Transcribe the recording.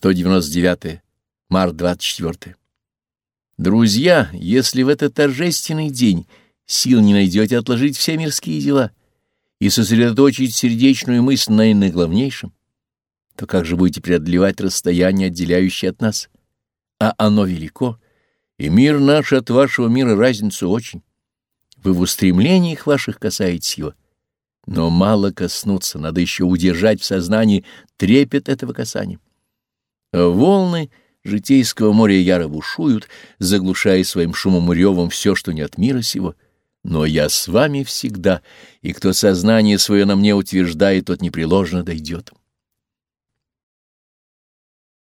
199. Март 24. Друзья, если в этот торжественный день сил не найдете отложить все мирские дела и сосредоточить сердечную мысль на наиглавнейшем, то как же будете преодолевать расстояние, отделяющее от нас? А оно велико, и мир наш от вашего мира разницу очень. Вы в устремлениях ваших касаетесь его, но мало коснуться, надо еще удержать в сознании трепет этого касания. Волны житейского моря яро бушуют, заглушая своим шумом и ревом все, что не от мира сего. Но я с вами всегда, и кто сознание свое на мне утверждает, тот непреложно дойдет.